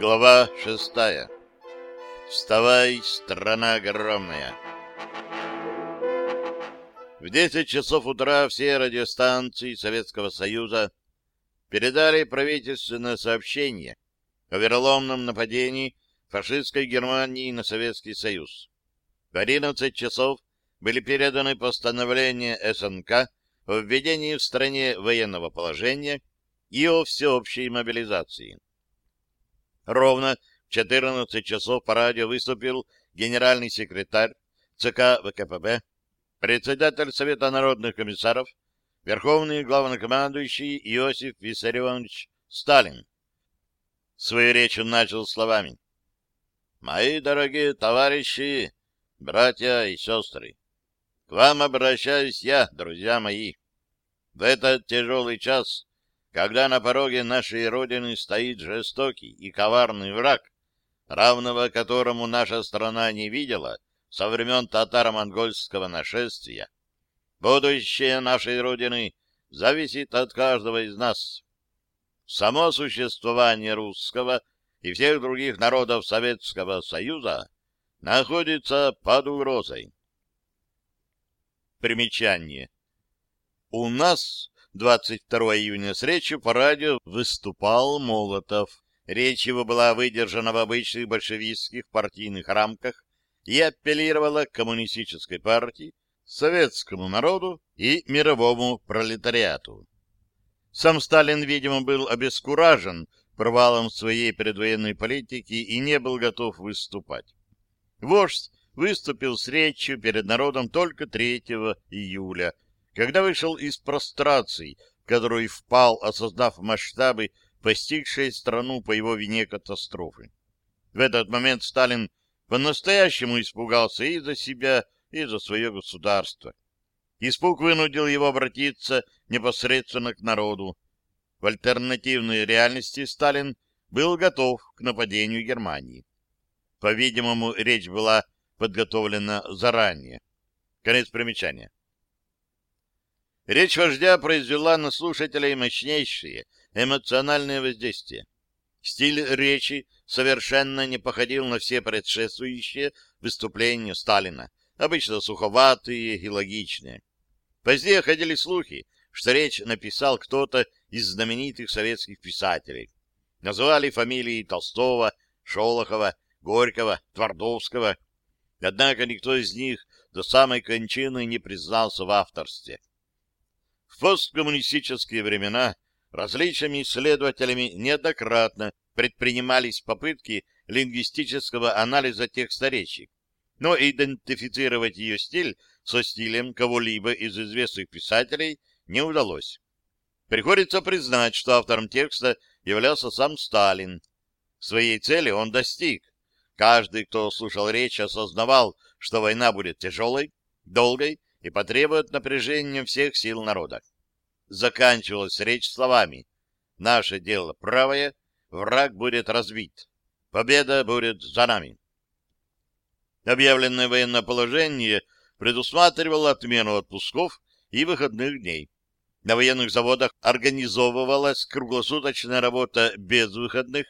Глава шестая. Вставай, страна огромная. В 10 часов утра все радиостанции Советского Союза передали правительственное сообщение о вероломном нападении фашистской Германии на Советский Союз. В 11 часов были переданы постановления СНК о введении в стране военного положения и о всеобщей мобилизации. Ровно в 14 часов по радио выступил генеральный секретарь ЦК ВКПБ, председатель Совета народных комиссаров, верховный главнокомандующий Иосиф Виссарионович Сталин. Свою речь он начал словами. «Мои дорогие товарищи, братья и сестры, к вам обращаюсь я, друзья мои. В этот тяжелый час когда на пороге нашей Родины стоит жестокий и коварный враг, равного которому наша страна не видела со времен татаро-монгольского нашествия. Будущее нашей Родины зависит от каждого из нас. Само существование русского и всех других народов Советского Союза находится под угрозой. Примечание. У нас 22 июня с речью по радио выступал Молотов. Речь его была выдержана в обычных большевистских партийных рамках и апеллировала к коммунистической партии, советскому народу и мировому пролетариату. Сам Сталин, видимо, был обескуражен провалом своей предвоенной политики и не был готов выступать. Вождь выступил с речью перед народом только 3 июля, когда вышел из прострации, которую впал, осознав масштабы постигшей страну по его вине катастрофы. В этот момент Сталин по-настоящему испугался и за себя, и за свое государство. Испуг вынудил его обратиться непосредственно к народу. В альтернативной реальности Сталин был готов к нападению Германии. По-видимому, речь была подготовлена заранее. Конец примечания. Речь вождя произвела на слушателей мощнейшее эмоциональное воздействие. Стиль речи совершенно не походил на все предшествующие выступления Сталина, обычно суховатые и логичные. Позднее ходили слухи, что речь написал кто-то из знаменитых советских писателей. Называли фамилии Толстого, Шолохова, Горького, Твардовского. Однако никто из них до самой кончины не признался в авторстве. В посткоммунистические времена различными исследователями неоднократно предпринимались попытки лингвистического анализа текста речи, но идентифицировать ее стиль со стилем кого-либо из известных писателей не удалось. Приходится признать, что автором текста являлся сам Сталин. Своей цели он достиг. Каждый, кто слушал речь, осознавал, что война будет тяжелой, долгой и потребует напряжения всех сил народа. Заканчивалась речь словами «Наше дело правое, враг будет разбит, победа будет за нами». Объявленное военное положение предусматривало отмену отпусков и выходных дней. На военных заводах организовывалась круглосуточная работа без выходных.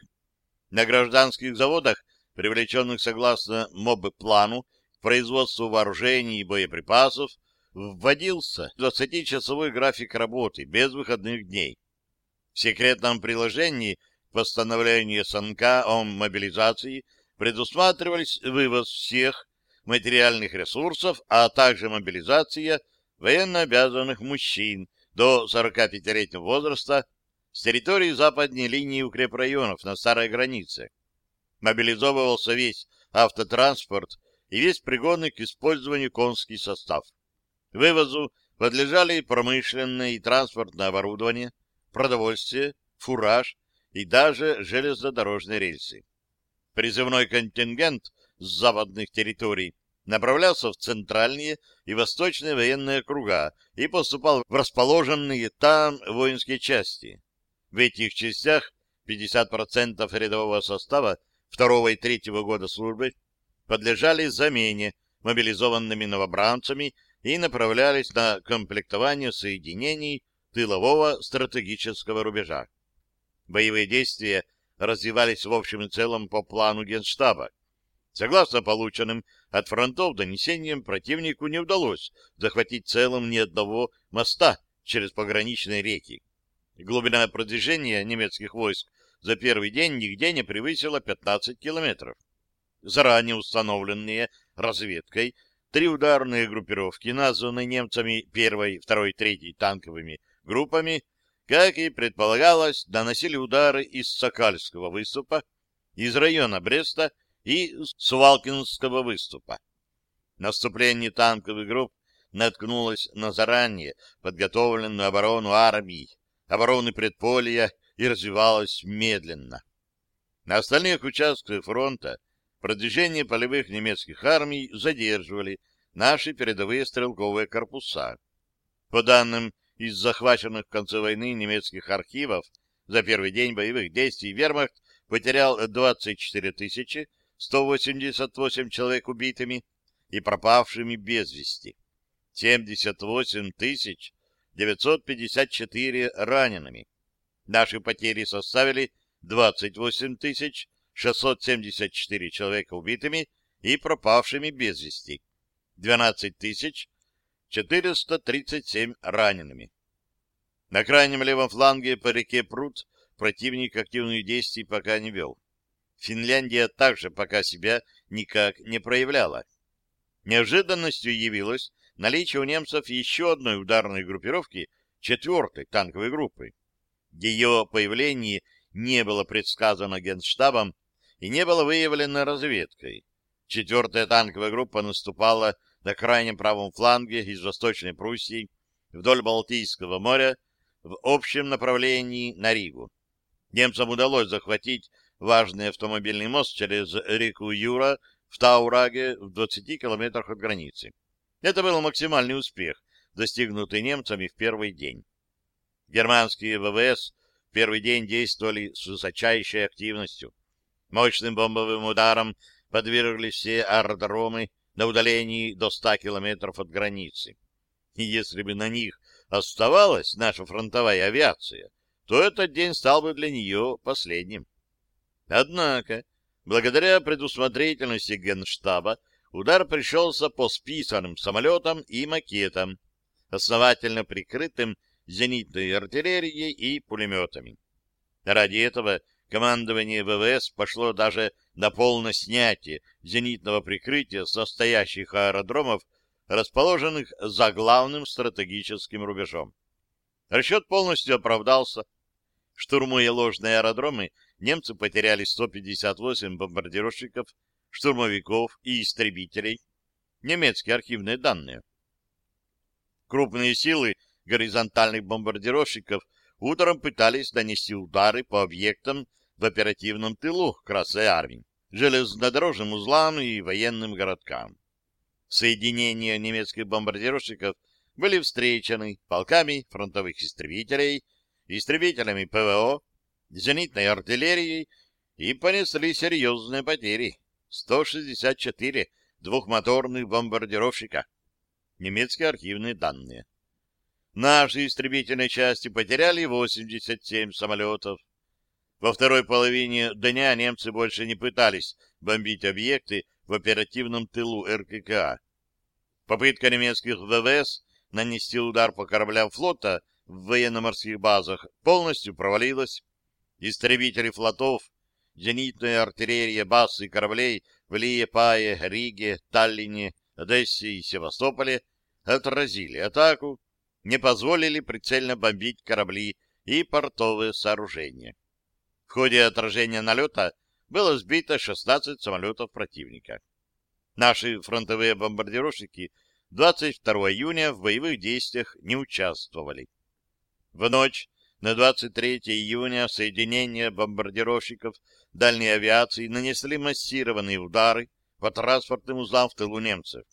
На гражданских заводах, привлеченных согласно МОБ-плану к производству вооружений и боеприпасов, вводился 20-часовой график работы без выходных дней. В секретном приложении к постановлению СНК о мобилизации предусматривались вывоз всех материальных ресурсов, а также мобилизация военнообязанных мужчин до 45-летнего возраста с территории западной линии укрепрайонов на старой границе. Мобилизовывался весь автотранспорт и весь пригодный к использованию конский состав. Вывозу подлежали промышленное и транспортное оборудование, продовольствие, фураж и даже железнодорожные рельсы. Призывной контингент с западных территорий направлялся в центральные и восточные военные округа и поступал в расположенные там воинские части. В этих частях 50% рядового состава второго и третьего года службы подлежали замене мобилизованными новобранцами и направлялись на комплектование соединений тылового стратегического рубежа. Боевые действия развивались в общем и целом по плану Генштаба. Согласно полученным от фронтов донесениям, противнику не удалось захватить целым ни одного моста через пограничные реки. Глубина продвижения немецких войск за первый день нигде не превысила 15 километров. Заранее установленные разведкой три ударные группировки, названные немцами первой, второй, третьей танковыми группами, как и предполагалось, наносили удары из Сокальского выступа, из района Бреста и Сувалкинского выступа. Наступление танковых групп наткнулось на заранее подготовленную оборону армии, обороны предполья и развивалось медленно. На остальных участках фронта продвижение полевых немецких армий задерживали наши передовые стрелковые корпуса. По данным из захваченных в конце войны немецких архивов, за первый день боевых действий вермахт потерял 24 188 человек убитыми и пропавшими без вести, 78 954 ранеными. Наши потери составили 28 674 человека убитыми и пропавшими без вести, 12 437 ранеными. На крайнем левом фланге по реке Прут противник активных действий пока не вел. Финляндия также пока себя никак не проявляла. Неожиданностью явилось наличие у немцев еще одной ударной группировки четвертой танковой группы. Ее появление не было предсказано Генштабом и не было выявлено разведкой. Четвертая танковая группа наступала на крайнем правом фланге из Восточной Пруссии вдоль Балтийского моря в общем направлении на Ригу. Немцам удалось захватить важный автомобильный мост через реку Юра в Таураге в 20 километрах от границы. Это был максимальный успех, достигнутый немцами в первый день. Германские ВВС в первый день действовали с высочайшей активностью. Мощным бомбовым ударом подвергли все аэродромы на удалении до 100 километров от границы. И если бы на них оставалась наша фронтовая авиация, то этот день стал бы для нее последним. Однако, благодаря предусмотрительности Генштаба, удар пришелся по списанным самолетам и макетам, основательно прикрытым зенитной артиллерией и пулеметами. Ради этого командование ВВС пошло даже на полное снятие зенитного прикрытия состоящих аэродромов, расположенных за главным стратегическим рубежом. Расчет полностью оправдался. Штурмуя ложные аэродромы, немцы потеряли 158 бомбардировщиков, штурмовиков и истребителей. Немецкие архивные данные. Крупные силы горизонтальных бомбардировщиков утром пытались нанести удары по объектам в оперативном тылу Красной Армии, железнодорожным узлам и военным городкам. Соединения немецких бомбардировщиков были встречены полками фронтовых истребителей, истребителями ПВО, зенитной артиллерией и понесли серьезные потери. 164 двухмоторных бомбардировщика. Немецкие архивные данные. Наши истребительные части потеряли 87 самолетов, во второй половине дня немцы больше не пытались бомбить объекты в оперативном тылу РККА. Попытка немецких ВВС нанести удар по кораблям флота в военно-морских базах полностью провалилась. Истребители флотов, зенитная артиллерия баз и кораблей в Лиепае, Риге, Таллине, Одессе и Севастополе отразили атаку, не позволили прицельно бомбить корабли и портовые сооружения. В ходе отражения налета было сбито 16 самолетов противника. Наши фронтовые бомбардировщики 22 июня в боевых действиях не участвовали. В ночь на 23 июня соединения бомбардировщиков дальней авиации нанесли массированные удары по транспортным узлам в тылу немцев.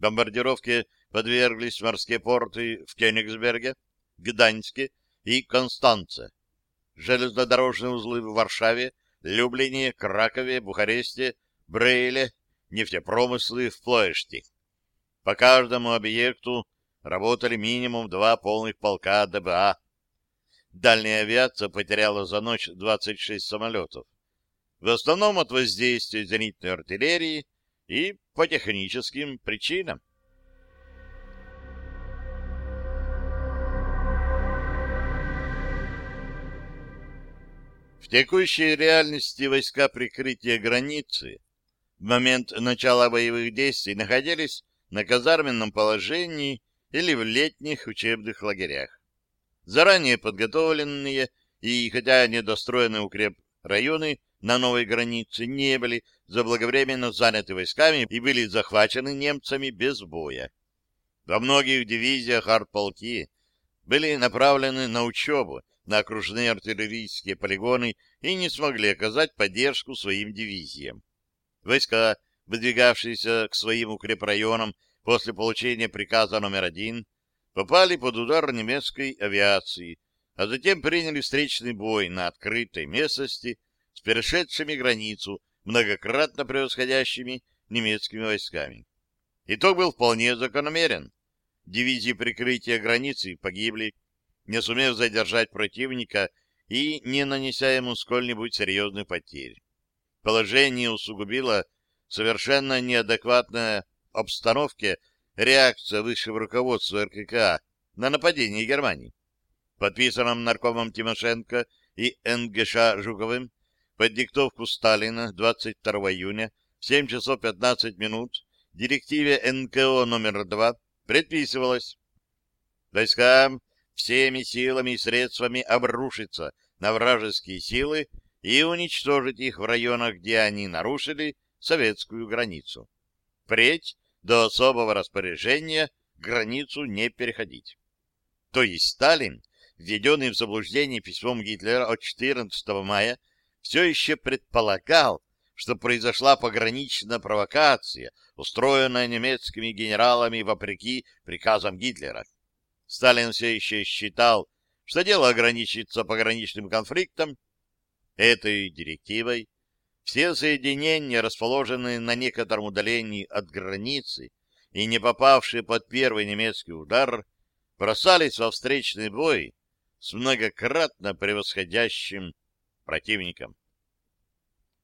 Бомбардировке подверглись морские порты в Кёнигсберге, Гданьске и Констанце железнодорожные узлы в Варшаве, Люблине, Кракове, Бухаресте, Брейле, нефтепромыслы в Плоэште. По каждому объекту работали минимум два полных полка ДБА. Дальняя авиация потеряла за ночь 26 самолетов. В основном от воздействия зенитной артиллерии и по техническим причинам. В текущей реальности войска прикрытия границы в момент начала боевых действий находились на казарменном положении или в летних учебных лагерях. Заранее подготовленные и, хотя недостроенные укреп районы на новой границе не были заблаговременно заняты войсками и были захвачены немцами без боя. Во многих дивизиях артполки были направлены на учебу на окружные артиллерийские полигоны и не смогли оказать поддержку своим дивизиям. Войска, выдвигавшиеся к своим укрепрайонам после получения приказа номер один, попали под удар немецкой авиации, а затем приняли встречный бой на открытой местности с перешедшими границу многократно превосходящими немецкими войсками. Итог был вполне закономерен. Дивизии прикрытия границы погибли, не сумев задержать противника и не нанеся ему сколь-нибудь серьезных потерь. Положение усугубило совершенно неадекватная обстановке реакция высшего руководства РККА на нападение Германии. Подписанном наркомом Тимошенко и НГШ Жуковым под диктовку Сталина 22 июня в 7 часов 15 минут директиве НКО номер 2 предписывалось войскам всеми силами и средствами обрушиться на вражеские силы и уничтожить их в районах, где они нарушили советскую границу. Впредь до особого распоряжения границу не переходить. То есть Сталин, введенный в заблуждение письмом Гитлера от 14 мая, все еще предполагал, что произошла пограничная провокация, устроенная немецкими генералами вопреки приказам Гитлера. Сталин все еще считал, что дело ограничится пограничным конфликтом. Этой директивой все соединения, расположенные на некотором удалении от границы и не попавшие под первый немецкий удар, бросались во встречный бой с многократно превосходящим противником.